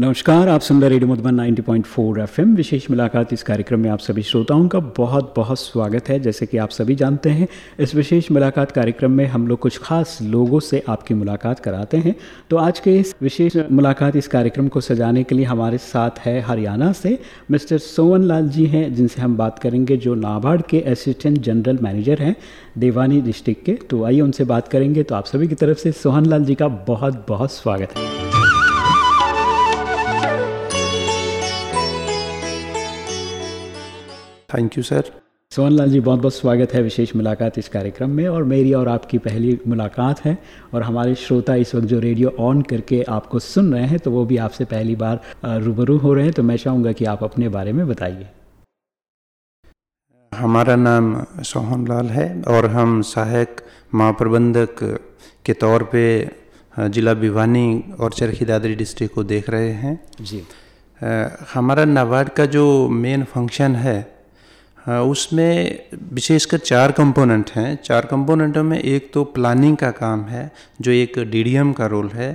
नमस्कार, आप सुंदर रेडियो मधुबन 90.4 एफएम। विशेष मुलाकात इस कार्यक्रम में आप सभी श्रोताओं का बहुत बहुत स्वागत है। जैसे कि आप सभी जानते हैं, इस विशेष मुलाकात कार्यक्रम में हम लोग कुछ खास लोगों से आपकी मुलाकात कराते हैं। तो आज के इस विशेष मुलाकात इस कार्यक्रम को सजाने के लिए हमारे साथ है हरियाणा से मिस्टर सोवन लाल जी हैं, जिनसे हम बात करेंगे, जो नाबार्ड के असिस्टेंट जनरल मैनेजर हैं देवानी डिस्ट्रिक्ट के। तो आइए उनसे बात करेंगे। तो आप सभी की तरफ़ से सोहन लाल जी का बहुत बहुत स्वागत है। Thank you sir Sohan Lal ji बहुत बहुत स्वागत है विशेष मुलाकात इस कार्यक्रम में और मेरी और आपकी पहली मुलाकात है और हमारे श्रोता इस वक्त जो रेडियो ऑन करके आपको सुन रहे हैं तो वो भी आपसे पहली बार रूबरू हो रहे हैं तो मैं चाहूँगा कि आप अपने बारे में बताइए। हमारा नाम सोहन लाल है और हम सहायक महाप्रबंधक के तौर पे जिला भिवानी और चरखी दादरी डिस्ट्रिक्ट को देख रहे हैं। जी। हमारा नाबार्ड का जो मेन फ़ंक्शन है उसमें विशेषकर चार कंपोनेंट हैं। चार कंपोनेंटों में एक तो प्लानिंग का काम है जो एक डीडीएम का रोल है।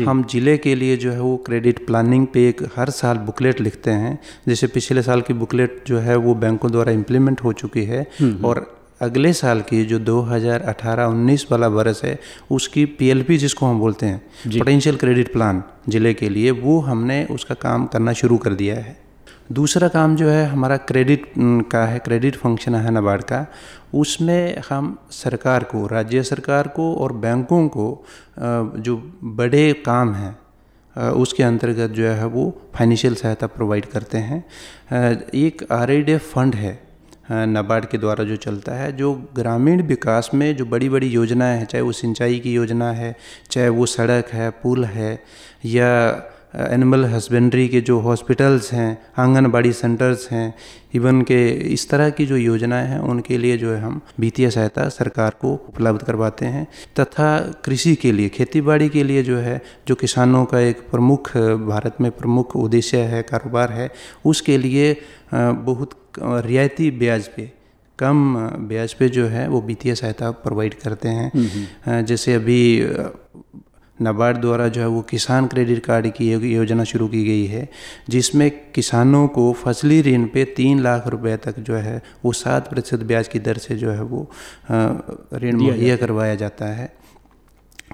हम ज़िले के लिए जो है वो क्रेडिट प्लानिंग पे एक हर साल बुकलेट लिखते हैं। जैसे पिछले साल की बुकलेट जो है वो बैंकों द्वारा इम्प्लीमेंट हो चुकी है और अगले साल की जो 2018-19 वाला बरस है उसकी पीएलपी जिसको हम बोलते हैं पोटेंशियल क्रेडिट प्लान ज़िले के लिए वो हमने उसका काम करना शुरू कर दिया है। दूसरा काम जो है, हमारा क्रेडिट का है क्रेडिट फ़ंक्शन है नाबार्ड का, उसमें हम सरकार को, राज्य सरकार को और बैंकों को जो बड़े काम हैं उसके अंतर्गत जो है वो फाइनेंशियल सहायता प्रोवाइड करते हैं। एक आरआईडीएफ फंड है नाबार्ड के द्वारा जो चलता है, जो ग्रामीण विकास में जो बड़ी बड़ी योजनाएँ हैं, चाहे वो सिंचाई की योजना है, चाहे वो सड़क है, पुल है, या एनिमल हस्बेंड्री के जो हॉस्पिटल्स हैं आंगनबाड़ी सेंटर्स हैं इवन के इस तरह की जो योजनाएँ हैं उनके लिए जो है हम वित्तीय सहायता सरकार को उपलब्ध करवाते हैं। तथा कृषि के लिए खेती बाड़ी के लिए जो है जो किसानों का एक प्रमुख भारत में प्रमुख उद्देश्य है कारोबार है उसके लिए बहुत रियायती ब्याज पे कम ब्याज पे जो है वो वित्तीय सहायता प्रोवाइड करते हैं। जैसे अभी नाबार्ड द्वारा जो है वो किसान क्रेडिट कार्ड की योजना शुरू की गई है जिसमें किसानों को फसली ऋण पे तीन लाख रुपए तक जो है वो सात प्रतिशत ब्याज की दर से जो है वो ऋण मुहैया करवाया जाता है।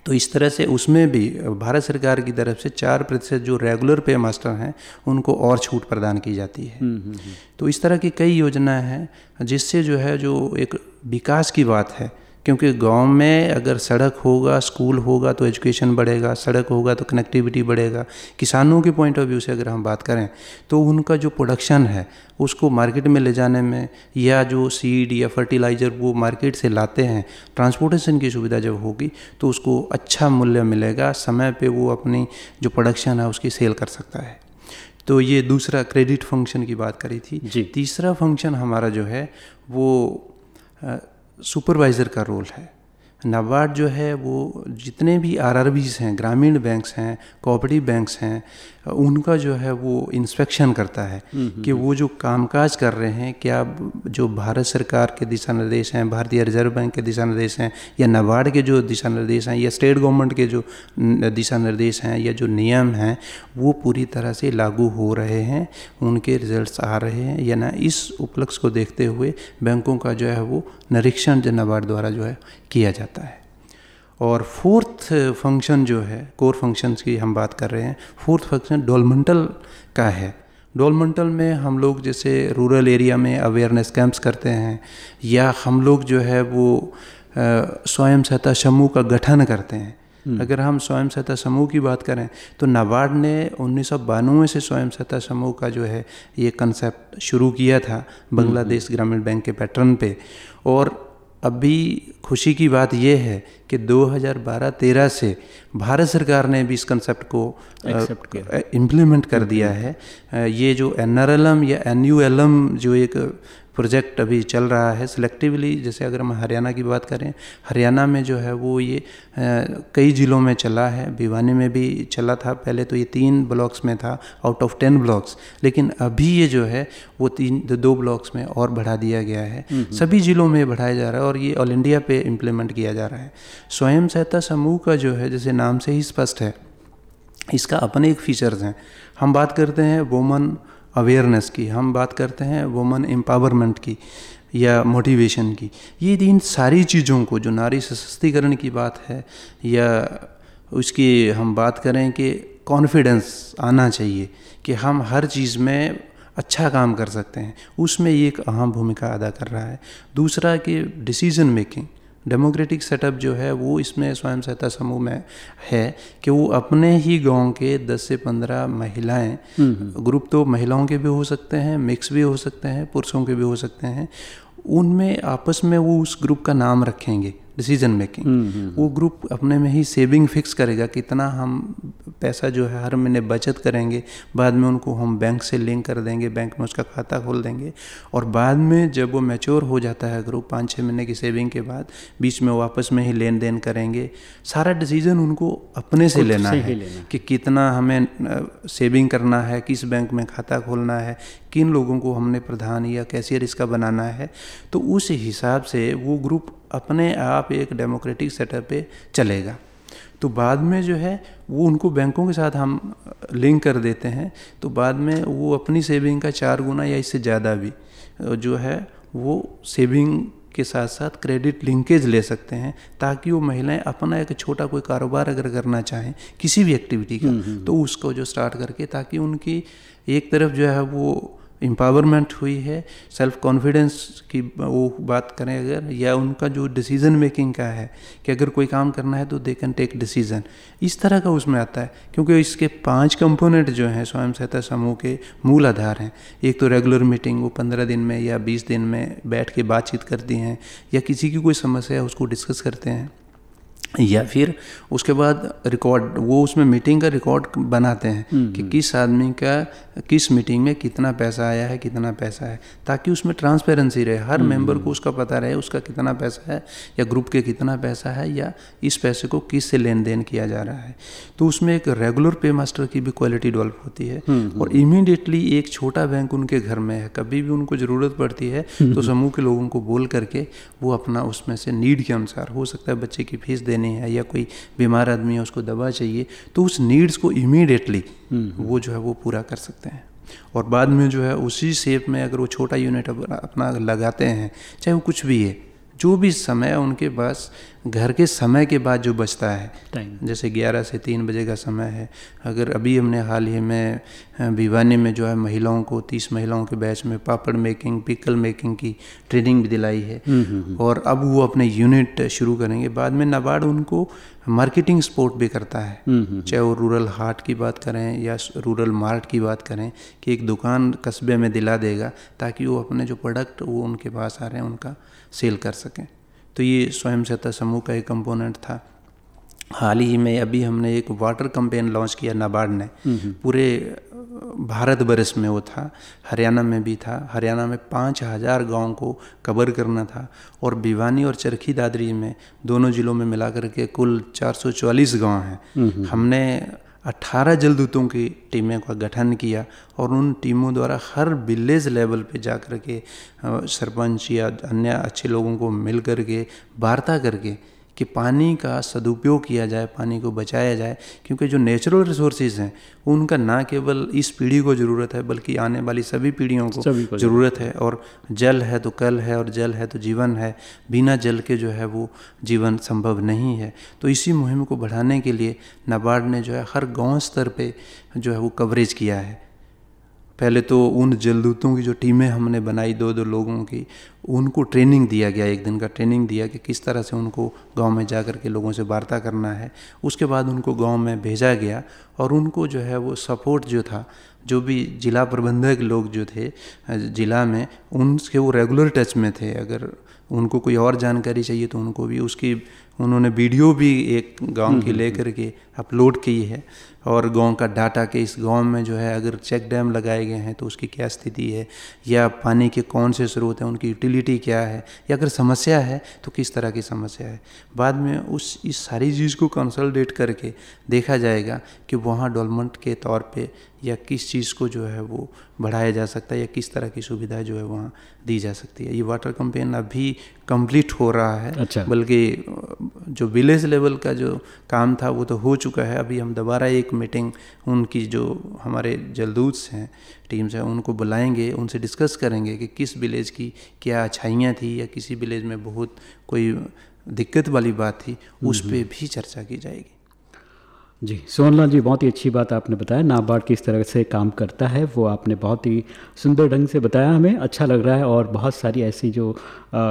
तो इस तरह से उसमें भी भारत सरकार की तरफ़ से चार प्रतिशत जो रेगुलर पे मास्टर हैं उनको और छूट प्रदान की जाती है। हम्म, हम्म, हम्म। तो इस तरह की कई योजनाएँ हैं जिससे जो है जो एक विकास की बात है क्योंकि गाँव में अगर सड़क होगा स्कूल होगा तो एजुकेशन बढ़ेगा सड़क होगा तो कनेक्टिविटी बढ़ेगा। किसानों के पॉइंट ऑफ़ व्यू से अगर हम बात करें तो उनका जो प्रोडक्शन है उसको मार्केट में ले जाने में या जो सीड या फर्टिलाइज़र वो मार्केट से लाते हैं ट्रांसपोर्टेशन की सुविधा जब होगी तो उसको अच्छा मूल्य मिलेगा समय पर वो अपनी जो प्रोडक्शन है उसकी सेल कर सकता है। तो ये दूसरा क्रेडिट फ़ंक्शन की बात करी थी। जी। तीसरा फ़ंक्शन हमारा जो है वो सुपरवाइज़र का रोल है नाबार्ड जो है वो जितने भी आर हैं ग्रामीण बैंक्स हैं कोऑपरेटिव बैंक्स हैं उनका जो है वो इंस्पेक्शन करता है हम्म, हम्म, कि हम्म। वो जो कामकाज कर रहे हैं क्या जो भारत सरकार के दिशा निर्देश हैं भारतीय रिज़र्व बैंक के दिशा निर्देश हैं या नाबार्ड के जो दिशा निर्देश हैं या स्टेट गवर्नमेंट के जो दिशा निर्देश हैं या जो नियम हैं वो पूरी तरह से लागू हो रहे हैं उनके रिज़ल्ट आ रहे हैं या ना इस उपलक्ष्य को देखते हुए बैंकों का जो है वो निरीक्षण जो अवार्ड द्वारा जो है किया जाता है और फोर्थ फ़ंक्शन जो है कोर फ़ंक्शंस की हम बात कर रहे हैं फोर्थ फ़ंक्शन डोलमेंटल का है डोलमेंटल में हम लोग जैसे रूरल एरिया में अवेयरनेस कैंप्स करते हैं, या हम लोग जो है वो स्वयं सहायता समूह का गठन करते हैं। अगर हम स्वयं सहायता समूह की बात करें तो नाबार्ड ने उन्नीस से स्वयं सहायता समूह का जो है ये कंसेप्ट शुरू किया था बांग्लादेश हम्म। ग्रामीण बैंक के पैटर्न पे और अभी खुशी की बात यह है कि 2012-13 से भारत सरकार ने भी इस कंसेप्ट को इम्प्लीमेंट कर दिया है। ये जो एनआरएलएम या एनयूएलएम जो एक प्रोजेक्ट अभी चल रहा है सिलेक्टिवली जैसे अगर हम हरियाणा की बात करें हरियाणा में जो है वो ये आ, कई ज़िलों में चला है। भिवानी में भी चला था। पहले तो ये तीन ब्लॉक्स में था आउट ऑफ़ टेन ब्लॉक्स लेकिन अभी ये जो है वो तीन दो ब्लॉक्स में और बढ़ा दिया गया है। सभी ज़िलों में बढ़ाया जा रहा है और ये ऑल इंडिया पे इम्प्लीमेंट किया जा रहा है। स्वयं सहायता समूह का जो है, जैसे नाम से ही स्पष्ट है, इसका अपने एक फीचर्स हैं। हम बात करते हैं वोमन अवेयरनेस की, हम बात करते हैं वोमन एम्पावरमेंट की या मोटिवेशन की। ये इन सारी चीज़ों को, जो नारी सशक्तिकरण की बात है, या उसकी हम बात करें कि कॉन्फिडेंस आना चाहिए कि हम हर चीज़ में अच्छा काम कर सकते हैं। उसमें ये एक अहम भूमिका अदा कर रहा है। दूसरा कि डिसीज़न मेकिंग डेमोक्रेटिक सेटअप जो है वो इसमें स्वयं सहायता समूह में है कि वो अपने ही गाँव के 10 से 15 महिलाएँ ग्रुप तो महिलाओं के भी हो सकते हैं मिक्स भी हो सकते हैं पुरुषों के भी हो सकते हैं उनमें आपस में वो उस ग्रुप का नाम रखेंगे। डिसीज़न मेकिंग हम्म, हम्म, वो ग्रुप अपने में ही सेविंग फिक्स करेगा कितना हम पैसा जो है हर महीने बचत करेंगे बाद में उनको हम बैंक से लिंक कर देंगे बैंक में उसका खाता खोल देंगे और बाद में जब वो मैच्योर हो जाता है ग्रुप पाँच छः महीने की सेविंग के बाद बीच में वो आपस में ही लेन देन करेंगे सारा डिसीज़न उनको अपने से लेना से है लेना। कि कितना हमें सेविंग करना है किस बैंक में खाता खोलना है किन लोगों को हमने प्रधान या कैशियर इसका बनाना है। तो उस हिसाब से वो ग्रुप अपने आप एक डेमोक्रेटिक सेटअप पे चलेगा तो बाद में जो है वो उनको बैंकों के साथ हम लिंक कर देते हैं तो बाद में वो अपनी सेविंग का चार गुना या इससे ज़्यादा भी जो है वो सेविंग के साथ साथ क्रेडिट लिंकेज ले सकते हैं ताकि वो महिलाएँ अपना एक छोटा कोई कारोबार अगर करना चाहें किसी भी एक्टिविटी का हम्म, हम्म, हम्म। तो उसको जो स्टार्ट करके ताकि उनकी एक तरफ़ जो है वो एम्पावरमेंट हुई है सेल्फ कॉन्फिडेंस की वो बात करें अगर, या उनका जो डिसीज़न मेकिंग का है, कि अगर कोई काम करना है तो दे कैन टेक डिसीज़न इस तरह का उसमें आता है, क्योंकि इसके पाँच कंपोनेंट जो हैं, स्वयं सहायता समूह के मूल आधार हैं। एक तो रेगुलर मीटिंग वो पंद्रह दिन में या बीस दिन में बैठ के बातचीत करती हैं, या किसी की कोई समस्या है, उसको डिस्कस करते हैं। या फिर उसके बाद रिकॉर्ड वो उसमें मीटिंग का रिकॉर्ड बनाते हैं हम्म, कि हम्म। किस आदमी का किस मीटिंग में कितना पैसा आया है कितना पैसा है ताकि उसमें ट्रांसपेरेंसी रहे। हर मेंबर हम्म, को उसका पता रहे उसका कितना पैसा है या ग्रुप के कितना पैसा है या इस पैसे को किस से लेन देन किया जा रहा है। तो उसमें एक रेगुलर पे मास्टर की भी क्वालिटी डेवलप होती है और इमीडिएटली एक छोटा बैंक उनके घर में है। कभी भी उनको ज़रूरत पड़ती है तो समूह के लोगों को बोल करके वो अपना उसमें से नीड के अनुसार हो सकता है बच्चे की फ़ीस देने देनी है या कोई बीमार आदमी है उसको दवा चाहिए तो उस नीड्स को इमीडिएटली वो जो है वो पूरा कर सकते हैं। और बाद में जो है उसी शेप में अगर वो छोटा यूनिट अपना लगाते हैं चाहे वो कुछ भी है जो भी समय उनके पास घर के समय के बाद जो बचता है जैसे 11 से 3 बजे का समय है अगर अभी हमने हाल ही में भिवानी में जो है महिलाओं को 30 महिलाओं के बैच में पापड़ मेकिंग पिकल मेकिंग की ट्रेनिंग भी दिलाई है हम्म, हम्म, हम्म। और अब वो अपने यूनिट शुरू करेंगे। बाद में नाबार्ड उनको मार्केटिंग सपोर्ट भी करता है। चाहे वो रूरल हाट की बात करें या रूरल मार्ट की बात करें कि एक दुकान कस्बे में दिला देगा ताकि वो अपने जो प्रोडक्ट वो उनके पास आ रहे हैं उनका सेल कर सकें। तो ये स्वयं सहायता समूह का एक कंपोनेंट था। हाल ही में अभी हमने एक वाटर कंपेन लॉन्च किया नाबार्ड ने। पूरे भारत बरस में वो था हरियाणा में भी था। हरियाणा में पाँच हज़ार गाँव को कवर करना था और भिवानी और चरखी दादरी में दोनों ज़िलों में मिला करके कुल चार सौ 444 गाँव हैं। हमने 18 जलदूतों की टीमें का गठन किया और उन टीमों द्वारा हर विलेज लेवल पे जा कर के सरपंच या अन्य अच्छे लोगों को मिल कर के, वार्ता करके कि पानी का सदुपयोग किया जाए पानी को बचाया जाए क्योंकि जो नेचुरल रिसोर्सेज हैं उनका ना केवल इस पीढ़ी को ज़रूरत है बल्कि आने वाली सभी पीढ़ियों को, सभी को ज़रूरत है। और जल है तो कल है और जल है तो जीवन है। बिना जल के जो है वो जीवन संभव नहीं है। तो इसी मुहिम को बढ़ाने के लिए नाबार्ड ने जो है हर गाँव स्तर पर जो है वो कवरेज किया है। पहले तो उन जलदूतों की जो टीमें हमने बनाई दो दो लोगों की, उनको ट्रेनिंग दिया गया एक दिन का, ट्रेनिंग दिया कि किस तरह से उनको गाँव में जा कर के लोगों से वार्ता करना है। उसके बाद उनको गाँव में भेजा गया और उनको जो है वो सपोर्ट जो था, जो भी जिला प्रबंधक लोग जो थे, जिला में उनके वो रेगुलर टच में थे। अगर उनको कोई और जानकारी चाहिए तो उनको भी उसकी उन्होंने वीडियो भी एक गाँव की लेकर के अपलोड की है। और गाँव का डाटा के इस गाँव में जो है अगर चेक डैम लगाए गए हैं तो उसकी क्या स्थिति है या पानी के कौन से स्रोत हैं उनकी यूटिलिटी क्या है या अगर समस्या है तो किस तरह की समस्या है। बाद में उस इस सारी चीज़ को कंसल्टेट करके देखा जाएगा कि वहाँ डेवलपमेंट के तौर पे या किस चीज़ को जो है वो बढ़ाया जा सकता है या किस तरह की सुविधा जो है वहाँ दी जा सकती है। ये वाटर कंपेन अभी कंप्लीट हो रहा है अच्छा। बल्कि जो विलेज लेवल का जो काम था वो तो हो चुका है। अभी हम दोबारा एक मीटिंग उनकी जो हमारे जलदूत हैं टीम्स हैं उनको बुलाएँगे उनसे डिस्कस करेंगे कि किस विलेज की क्या अच्छाइयाँ थी या किसी विलेज में बहुत कोई दिक्कत वाली बात थी उस पर भी चर्चा की जाएगी। जी, सोनलाल जी, बहुत ही अच्छी बात आपने बताया। नाबार्ड किस तरह से काम करता है, वो आपने बहुत ही सुंदर ढंग से बताया हमें। अच्छा लग रहा है और बहुत सारी ऐसी जो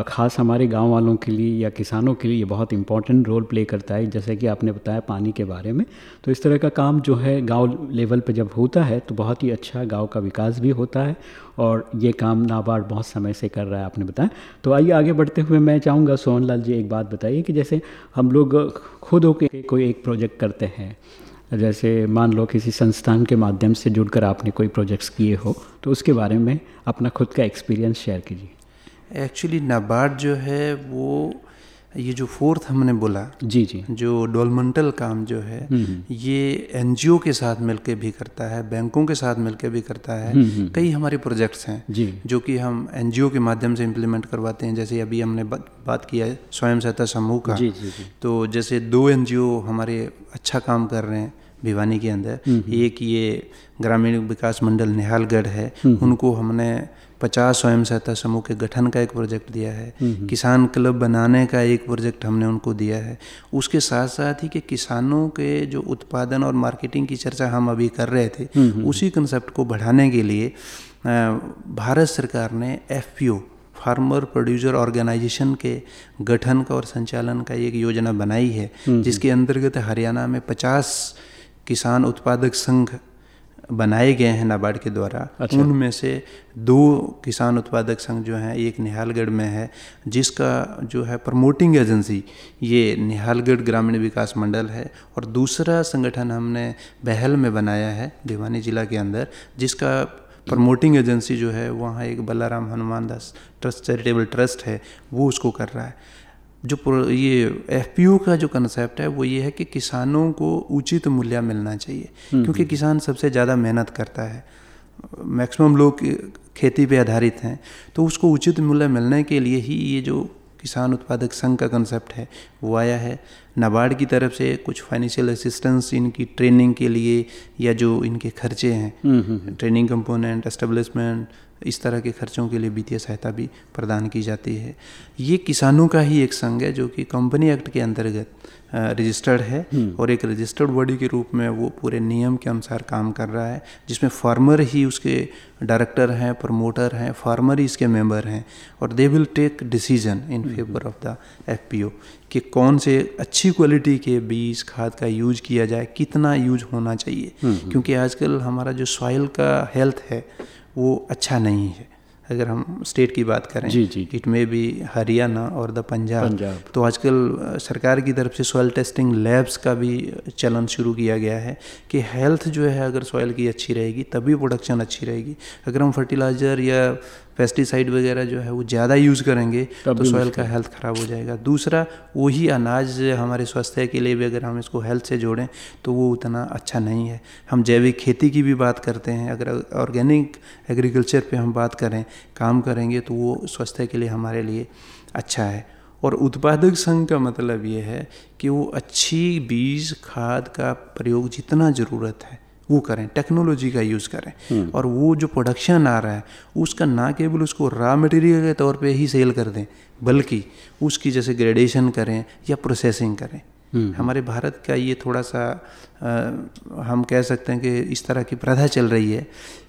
ख़ास हमारे गाँव वालों के लिए या किसानों के लिए ये बहुत इंपॉर्टेंट रोल प्ले करता है। जैसे कि आपने बताया पानी के बारे में। तो इस तरह का काम जो है, गाँव लेवल पर जब होता है तो बहुत ही अच्छा गाँव का विकास भी होता है और ये काम नाबार्ड बहुत समय से कर रहा है, आपने बताया। तो आइए आगे बढ़ते हुए मैं चाहूँगा सोहनलाल जी एक बात बताइए कि जैसे हम लोग खुद होकर कोई एक प्रोजेक्ट करते हैं जैसे मान लो किसी संस्थान के माध्यम से जुड़कर आपने कोई प्रोजेक्ट्स किए हो तो उसके बारे में अपना खुद का एक्सपीरियंस शेयर कीजिए। एक्चुअली नाबार्ड जो है वो ये जो फोर्थ हमने बोला जी जी। जो डोलमेंटल काम जो है हम्म, हम्म। ये एनजीओ के साथ मिलकर भी करता है बैंकों के साथ मिलकर भी करता है। हम्म, कई हमारे प्रोजेक्ट्स हैं जी। जो कि हम एनजीओ के माध्यम से इम्प्लीमेंट करवाते हैं। जैसे अभी हमने बात किया है स्वयं सहायता समूह का। जी, जी, जी। तो जैसे दो एनजीओ हमारे अच्छा काम कर रहे हैं भिवानी के अंदर। एक ये ग्रामीण विकास मंडल निहालगढ़ है। उनको हमने पचास स्वयं सहायता समूह के गठन का एक प्रोजेक्ट दिया है। किसान क्लब बनाने का एक प्रोजेक्ट हमने उनको दिया है। उसके साथ साथ ही कि किसानों के जो उत्पादन और मार्केटिंग की चर्चा हम अभी कर रहे थे उसी कंसेप्ट को बढ़ाने के लिए भारत सरकार ने एफपीओ फार्मर प्रोड्यूसर ऑर्गेनाइजेशन के गठन का और संचालन का एक योजना बनाई है जिसके अंतर्गत हरियाणा में 50 किसान उत्पादक संघ बनाए गए हैं नाबार्ड के द्वारा। अच्छा। उनमें से दो किसान उत्पादक संघ जो हैं एक निहालगढ़ में है जिसका जो है प्रमोटिंग एजेंसी ये निहालगढ़ ग्रामीण विकास मंडल है। और दूसरा संगठन हमने बहल में बनाया है भिवानी जिला के अंदर जिसका प्रमोटिंग एजेंसी जो है वहाँ एक Ballaram Hanuman Das trust charitable trust है वो उसको कर रहा है। जो ये एफ़ का जो कंसेप्ट है वो ये है कि किसानों को उचित मूल्य मिलना चाहिए। हम्म, क्योंकि हम्म। किसान सबसे ज़्यादा मेहनत करता है। मैक्सिमम लोग खेती पे आधारित हैं। तो उसको उचित मूल्य मिलने के लिए ही ये जो किसान उत्पादक संघ का कंसेप्ट है वो आया है। नाबार्ड की तरफ़ से कुछ फाइनेंशियल असिस्टेंस इनकी ट्रेनिंग के लिए या जो इनके खर्चे हैं। ट्रेनिंग कंपोनेंट एस्टेब्लिशमेंट इस तरह के खर्चों के लिए वित्तीय सहायता भी प्रदान की जाती है ये किसानों का ही एक संघ है जो कि कंपनी एक्ट के अंतर्गत रजिस्टर्ड है हम्म। और एक रजिस्टर्ड बॉडी के रूप में वो पूरे नियम के अनुसार काम कर रहा है जिसमें फार्मर ही उसके डायरेक्टर हैं प्रमोटर हैं फार्मर ही इसके मेंबर हैं और they will take decision in favour of the FPO कि कौन से अच्छी क्वालिटी के बीज खाद का यूज़ किया जाए कितना यूज़ होना चाहिए हम्म। क्योंकि आजकल हमारा जो सॉइल का हेल्थ है वो अच्छा नहीं है। अगर हम स्टेट की बात करें जी जी। इट मे भी हरियाणा और द पंजाब। पंजाब। तो आजकल सरकार की तरफ़ से सॉयल टेस्टिंग लैब्स का भी चलन शुरू किया गया है कि हेल्थ जो है अगर सॉयल की अच्छी रहेगी तभी प्रोडक्शन अच्छी रहेगी। अगर हम फर्टिलाइज़र या पेस्टिसाइड वगैरह जो है वो ज़्यादा यूज़ करेंगे तो सॉइल का हेल्थ ख़राब हो जाएगा। दूसरा वही अनाज हमारे स्वास्थ्य के लिए भी अगर हम इसको हेल्थ से जोड़ें तो वो उतना अच्छा नहीं है। हम जैविक खेती की भी बात करते हैं अगर ऑर्गेनिक एग्रीकल्चर पे हम बात करें काम करेंगे तो वो स्वास्थ्य के लिए हमारे लिए अच्छा है। और उत्पादक संघ का मतलब ये है कि वो अच्छी बीज खाद का प्रयोग जितना ज़रूरत है वो करें टेक्नोलॉजी का यूज़ करें हम्म। और वो जो प्रोडक्शन आ रहा है उसका ना केवल उसको रॉ मटेरियल के तौर पे ही सेल कर दें बल्कि उसकी जैसे ग्रेडेशन करें या प्रोसेसिंग करें हम्म। हमारे भारत का ये थोड़ा सा आ, हम कह सकते हैं कि इस तरह की प्रथा चल रही है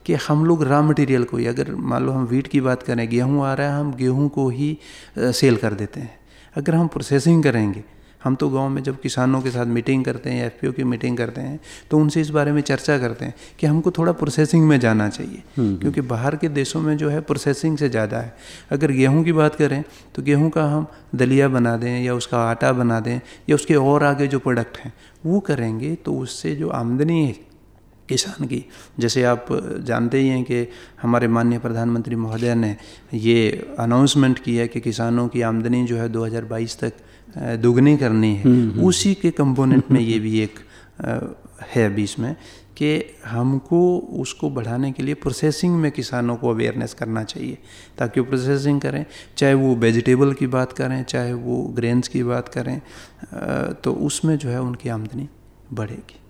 कि हम लोग रॉ मटेरियल को ही अगर मान लो हम वीट की बात करें गेहूँ आ रहा है हम गेहूँ को ही आ, सेल कर देते हैं अगर हम प्रोसेसिंग करेंगे हम तो गाँव में जब किसानों के साथ मीटिंग करते हैं एफ़ की मीटिंग करते हैं तो उनसे इस बारे में चर्चा करते हैं कि हमको थोड़ा प्रोसेसिंग में जाना चाहिए। क्योंकि बाहर के देशों में जो है प्रोसेसिंग से ज़्यादा है। अगर गेहूँ की बात करें तो गेहूँ का हम दलिया बना दें या उसका आटा बना दें या उसके और आगे जो प्रोडक्ट हैं वो करेंगे तो उससे जो आमदनी है किसान की जैसे आप जानते ही हैं कि हमारे माननीय प्रधानमंत्री महोदय ने ये अनाउंसमेंट किया कि किसानों की आमदनी जो है 2022 तक दुगनी करनी है हम्म, हम्म। उसी के कंपोनेंट में ये भी एक है अभी इसमें कि हमको उसको बढ़ाने के लिए प्रोसेसिंग में किसानों को अवेयरनेस करना चाहिए ताकि वो प्रोसेसिंग करें चाहे वो वेजिटेबल की बात करें चाहे वो ग्रेन्स की बात करें तो उसमें जो है उनकी आमदनी बढ़ेगी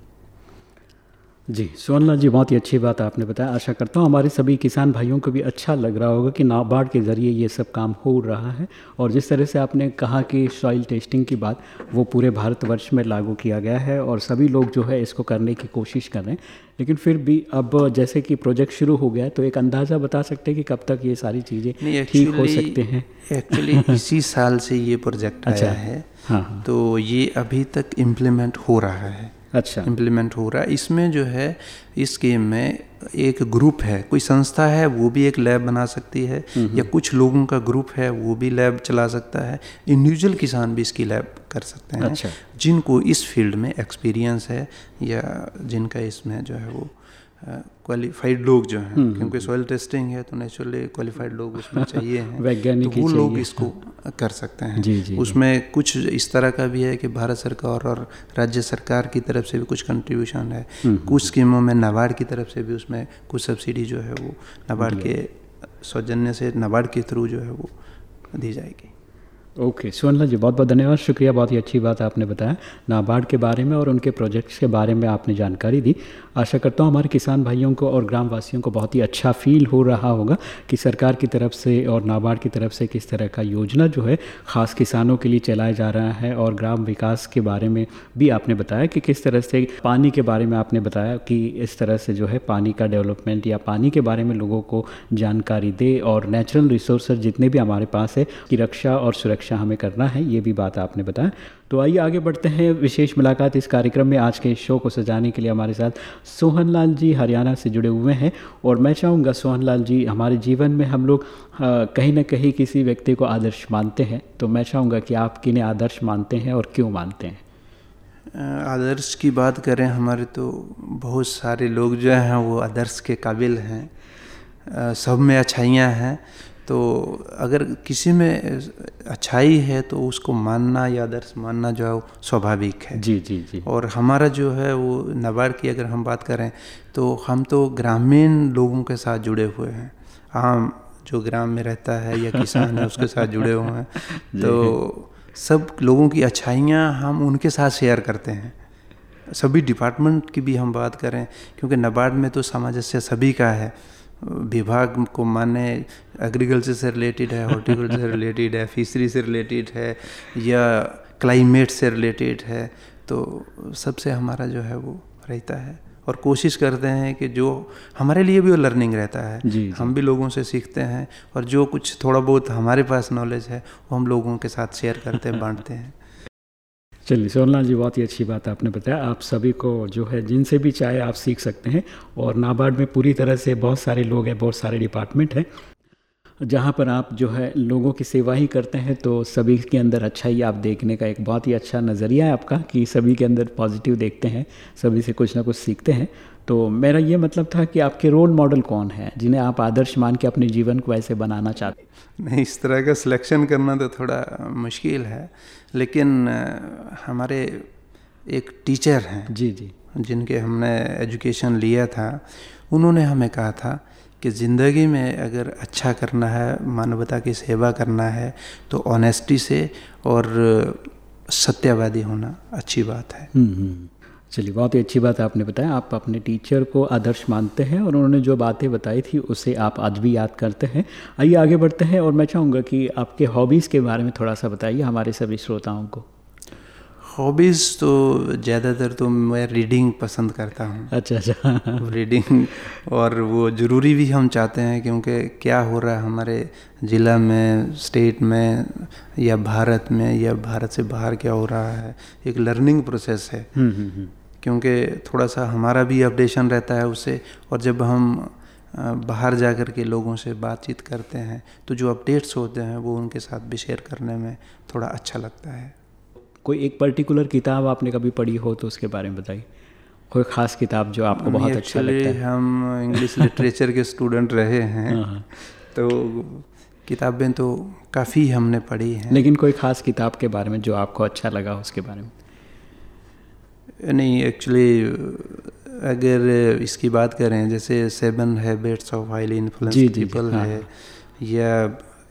जी सोनलाल जी बहुत ही अच्छी बात आपने बताया। आशा करता हूँ हमारे सभी किसान भाइयों को भी अच्छा लग रहा होगा कि नाबार्ड के ज़रिए ये सब काम हो रहा है। और जिस तरह से आपने कहा कि सॉइल टेस्टिंग की बात वो पूरे भारतवर्ष में लागू किया गया है और सभी लोग जो है इसको करने की कोशिश कर रहे हैं। लेकिन फिर भी अब जैसे कि प्रोजेक्ट शुरू हो गया है तो एक अंदाज़ा बता सकते हैं कि कब तक ये सारी चीज़ें ठीक हो सकते हैं? एक्चुअली इसी साल से ये प्रोजेक्ट अच्छा आया है। हाँ, हाँ। तो ये अभी तक इम्प्लीमेंट हो रहा है। अच्छा। इम्प्लीमेंट हो रहा है। इसमें जो है इस गेम में एक ग्रुप है। कोई संस्था है वो भी एक लैब बना सकती है। या कुछ लोगों का ग्रुप है वो भी लैब चला सकता है। इंडिविजुअल किसान भी इसकी लैब कर सकते हैं। अच्छा। जिनको इस फ़ील्ड में एक्सपीरियंस है या जिनका इसमें जो है वो क्वालिफाइड लोग जो हैं हम्म, क्योंकि सॉइल हम्म। टेस्टिंग है तो नेचुरली क्वालिफाइड लोग उसमें चाहिए हैं। वैज्ञानिक तो वो लोग इसको कर सकते हैं। जी जी उसमें कुछ इस तरह का भी है कि भारत सरकार और राज्य सरकार की तरफ़ से भी कुछ कंट्रीब्यूशन है। हम्म, कुछ स्कीमों में नाबार्ड की तरफ़ से भी उसमें कुछ सब्सिडी जो है वो नाबार्ड के सौजन्य से नाबार्ड के थ्रू जो है वो दी जाएगी। ओके सोनला जी बहुत बहुत धन्यवाद। शुक्रिया, बहुत ही अच्छी बात आपने बताया। नाबार्ड के बारे में और उनके प्रोजेक्ट्स के बारे में आपने जानकारी दी। आशा करता हूँ हमारे किसान भाइयों को और ग्रामवासियों को बहुत ही अच्छा फील हो रहा होगा कि सरकार की तरफ़ से और नाबार्ड की तरफ़ से किस तरह का योजना जो है, ख़ास किसानों के लिए चलाया जा रहा है और ग्राम विकास के बारे में भी आपने बताया कि किस तरह से पानी के बारे में आपने बताया कि इस तरह से जो है पानी का डेवलपमेंट या पानी के बारे में लोगों को जानकारी दे और नेचुरल रिसोर्स जितने भी हमारे पास है, कि रक्षा और सुरक्षा हमें करना है, ये भी बात आपने बताया। तो आइए आगे बढ़ते हैं, विशेष मुलाकात इस कार्यक्रम में आज के शो को सजाने के लिए हमारे साथ सोहन लाल जी हरियाणा से जुड़े हुए हैं और मैं चाहूँगा सोहन लाल जी, हमारे जीवन में हम लोग कहीं ना कहीं किसी व्यक्ति को आदर्श मानते हैं तो मैं चाहूँगा कि आप किन्हें आदर्श मानते हैं और क्यों मानते हैं? आदर्श की बात करें, हमारे तो बहुत सारे लोग जो हैं, वो आदर्श के काबिल हैं। सब में अच्छाइयाँ हैं। तो अगर किसी में अच्छाई है तो उसको मानना या आदर्श मानना जो है स्वाभाविक है। जी जी जी। और हमारा जो है वो नबार्ड की अगर हम बात करें तो हम तो ग्रामीण लोगों के साथ जुड़े हुए हैं। आम जो ग्राम में रहता है या किसान है उसके साथ जुड़े हुए हैं। तो सब लोगों की अच्छाइयाँ हम उनके साथ शेयर करते हैं। सभी डिपार्टमेंट की भी हम बात करें क्योंकि नबार्ड में तो सामंजस्य सभी का है। विभाग को माने एग्रीकल्चर से रिलेटेड है हॉर्टिकल्चर से रिलेटेड है फिशरी से रिलेटेड है या क्लाइमेट से रिलेटेड है तो सबसे हमारा जो है वो रहता है। और कोशिश करते हैं कि जो हमारे लिए भी वो लर्निंग रहता है। जी, जी। हम भी लोगों से सीखते हैं और जो कुछ थोड़ा बहुत हमारे पास नॉलेज है वो हम लोगों के साथ शेयर करते हैं बांटते हैं। चलिए सोनलाल जी, बहुत ही अच्छी बात आपने बताया। आप सभी को जो है, जिनसे भी चाहे आप सीख सकते हैं और नाबार्ड में पूरी तरह से बहुत सारे लोग हैं, बहुत सारे डिपार्टमेंट हैं। जहाँ पर आप जो है लोगों की सेवा ही करते हैं तो सभी के अंदर अच्छा ही आप देखने का एक बहुत ही अच्छा नज़रिया है आपका कि सभी के अंदर पॉजिटिव देखते हैं सभी से कुछ ना कुछ सीखते हैं। तो मेरा ये मतलब था कि आपके रोल मॉडल कौन है जिन्हें आप आदर्श मान के अपने जीवन को ऐसे बनाना चाहते नहीं इस तरह का सिलेक्शन करना तो थोड़ा मुश्किल है लेकिन हमारे एक टीचर हैं। जी जी। जिनके हमने एजुकेशन लिया था उन्होंने हमें कहा था कि ज़िंदगी में अगर अच्छा करना है मानवता की सेवा करना है तो ऑनेस्टी से और सत्यवादी होना अच्छी बात है। हम्म, हम्म। चलिए बहुत ही अच्छी बात है आपने बताया आप अपने टीचर को आदर्श मानते हैं और उन्होंने जो बातें बताई थी उसे आप आज भी याद करते हैं। आइए आगे बढ़ते हैं और मैं चाहूँगा कि आपके हॉबीज़ के बारे में थोड़ा सा बताइए हमारे सभी श्रोताओं को। हॉबीज़ तो ज़्यादातर तो मैं रीडिंग पसंद करता हूँ। अच्छा अच्छा। रीडिंग और वो ज़रूरी भी हम चाहते हैं क्योंकि क्या हो रहा है हमारे ज़िला में स्टेट में या भारत में या भारत से बाहर क्या हो रहा है? एक लर्निंग प्रोसेस है। हम्म, हम्म, हम्म। क्योंकि थोड़ा सा हमारा भी अपडेशन रहता है उससे और जब हम बाहर जा कर के लोगों से बातचीत करते हैं तो जो अपडेट्स होते हैं वो उनके साथ भी शेयर करने में थोड़ा अच्छा लगता है। कोई एक पर्टिकुलर किताब आपने कभी पढ़ी हो तो उसके बारे में बताइए। कोई ख़ास किताब जो आपको बहुत अच्छा लगता है। हम इंग्लिश लिटरेचर के स्टूडेंट रहे हैं हाँ, हाँ। तो किताबें तो काफ़ी हमने पढ़ी हैं। लेकिन कोई ख़ास किताब के बारे में जो आपको अच्छा लगा उसके बारे में? नहीं एक्चुअली अगर इसकी बात करें जैसे seven habits of highly influence people है या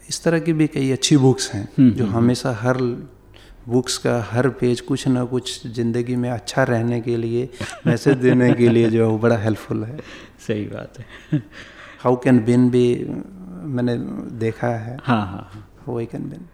इस तरह की भी कई अच्छी बुक्स हैं हम्म, जो हम्म, हम्म। हमेशा हर बुक्स का हर पेज कुछ ना कुछ ज़िंदगी में अच्छा रहने के लिए मैसेज देने के लिए जो है वो बड़ा हेल्पफुल है। सही बात है। हाउ कैन बिन भी मैंने देखा है। हाँ हाँ हाउ कैन बिन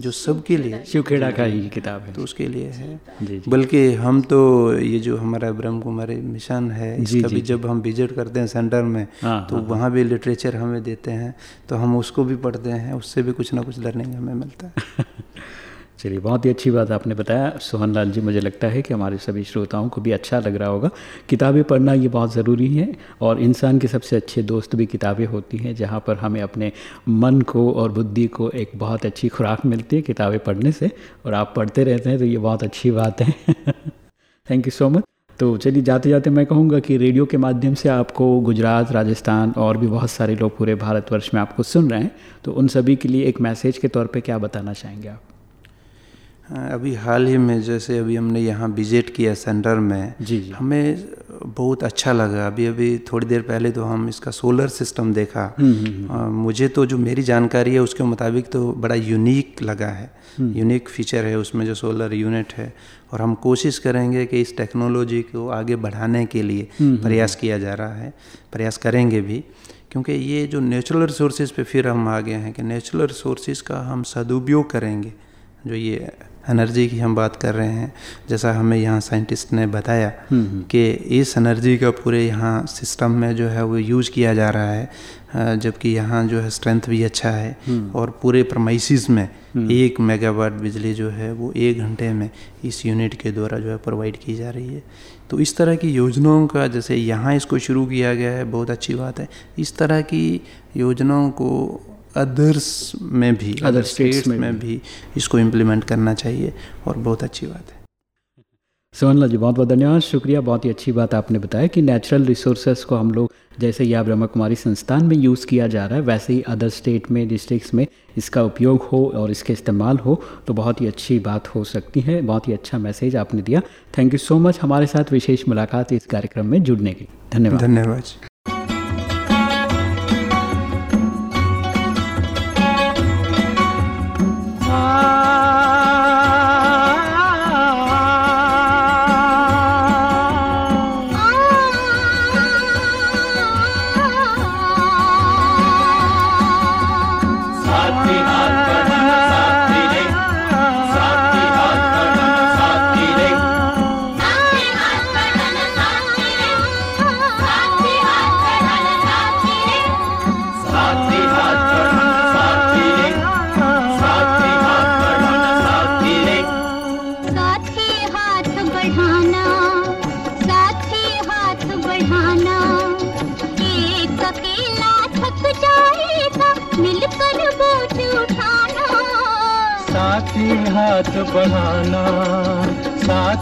जो सबके लिए। शिवखेड़ा का ही किताब है। तो उसके लिए है। बल्कि हम तो ये जो हमारा ब्रह्म कुमारी मिशन है इसका भी जब हम विज़िट करते हैं सेंटर में हाँ, तो हाँ, वहाँ भी लिटरेचर हमें देते हैं तो हम उसको भी पढ़ते हैं उससे भी कुछ ना कुछ लर्निंग हमें मिलता है। चलिए, बहुत ही अच्छी बात आपने बताया। सोहन लाल जी, मुझे लगता है कि हमारे सभी श्रोताओं को भी अच्छा लग रहा होगा। किताबें पढ़ना ये बहुत ज़रूरी है और इंसान के सबसे अच्छे दोस्त भी किताबें होती हैं, जहाँ पर हमें अपने मन को और बुद्धि को एक बहुत अच्छी खुराक मिलती है किताबें पढ़ने से और आप पढ़ते रहते हैं तो ये बहुत अच्छी बात है। थैंक यू सो मच तो चलिए, जाते जाते मैं कहूँगा कि रेडियो के माध्यम से आपको गुजरात, राजस्थान और भी बहुत सारे लोग पूरे भारतवर्ष में आपको सुन रहे हैं। तो उन सभी के लिए एक मैसेज के तौर पे क्या बताना चाहेंगे आप? अभी हाल ही में जैसे अभी हमने यहाँ विज़िट किया सेंटर में जी जी। हमें बहुत अच्छा लगा। अभी अभी थोड़ी देर पहले तो हम इसका सोलर सिस्टम देखा। आ, हम्म, हम्म, हम्म। मुझे तो जो मेरी जानकारी है उसके मुताबिक तो बड़ा यूनिक लगा है। यूनिक फीचर है उसमें जो सोलर यूनिट है। और हम कोशिश करेंगे कि इस टेक्नोलॉजी को आगे बढ़ाने के लिए प्रयास किया जा रहा है। प्रयास करेंगे भी क्योंकि ये जो नेचुरल रिसोर्सेज पे फिर हम आ गए हैं कि नेचुरल रिसोर्सेज का हम सदुपयोग करेंगे जो ये एनर्जी की हम बात कर रहे हैं। जैसा हमें यहाँ साइंटिस्ट ने बताया हम्म, हम्म। कि इस एनर्जी का पूरे यहाँ सिस्टम में जो है वो यूज़ किया जा रहा है। जबकि यहाँ जो है स्ट्रेंथ भी अच्छा है हम्म। और पूरे प्रमाइसिस में एक मेगावाट बिजली जो है वो एक घंटे में इस यूनिट के द्वारा जो है प्रोवाइड की जा रही है। तो इस तरह की योजनाओं का जैसे यहाँ इसको शुरू किया गया है बहुत अच्छी बात है। इस तरह की योजनाओं को अदर्स में भी अदर स्टेट्स में, में भी। इसको इम्प्लीमेंट करना चाहिए और बहुत अच्छी बात है। सोहनला जी बहुत बहुत धन्यवाद। शुक्रिया बहुत ही अच्छी बात आपने बताया कि नेचुरल रिसोर्सेज को हम लोग जैसे या ब्रह्मा कुमारी संस्थान में यूज़ किया जा रहा है वैसे ही अदर स्टेट में डिस्ट्रिक्ट्स में इसका उपयोग हो और इसके इस्तेमाल हो तो बहुत ही अच्छी बात हो सकती है। बहुत ही अच्छा मैसेज आपने दिया। थैंक यू सो मच हमारे साथ विशेष मुलाकात इस कार्यक्रम में जुड़ने की धन्यवाद। धन्यवाद बढ़ाना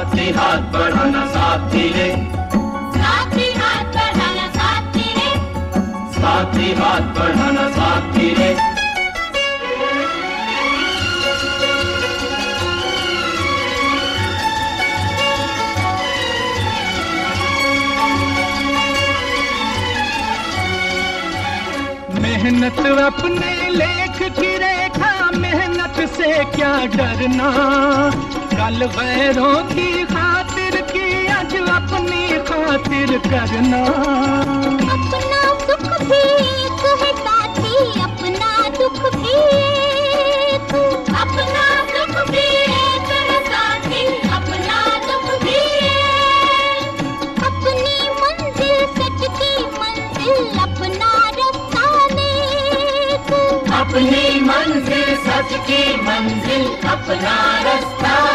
साथी हाथ बढ़ाना साथी रे साथी हाथ बढ़ाना साथी रे साथी हाथ बढ़ाना साथी रे मेहनत अपने लेख की रेखा मेहनत से क्या डरना? कल गैरों की खातिर की आज अपनी खातिर करना। अपना सुख भी एक है साथी अपना दुख भी एक। अपना सुख भी एक है साथी अपना दुख भी एक। अपनी मंजिल सच की मंजिल अपना रास्ता नेक। अपनी मंजिल सच की मंजिल अपना रास्ता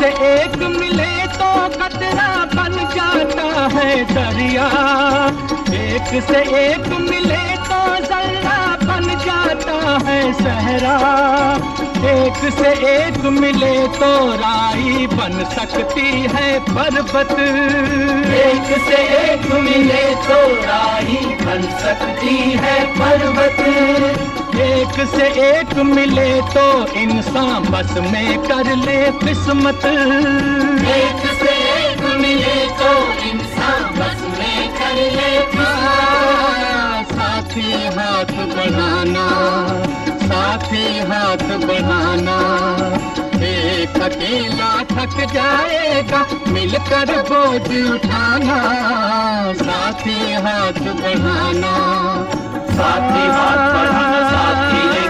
से एक मिले तो कतरा बन जाता है दरिया। एक से एक मिले तो जर्रा बन जाता है सहरा। एक से एक मिले तो राई बन सकती है पर्वत। एक से एक मिले तो राई बन सकती है पर्वत। एक से एक मिले तो इंसान बस में कर ले किस्मत। एक से एक मिले तो इंसान बस में कर ले साथी हाथ बढ़ाना साथी हाथ बढ़ाना। एक अकेला थक जाएगा मिलकर बोझ उठाना। साथी हाथ बढ़ाना। साथी हाथ बढ़ाना साथी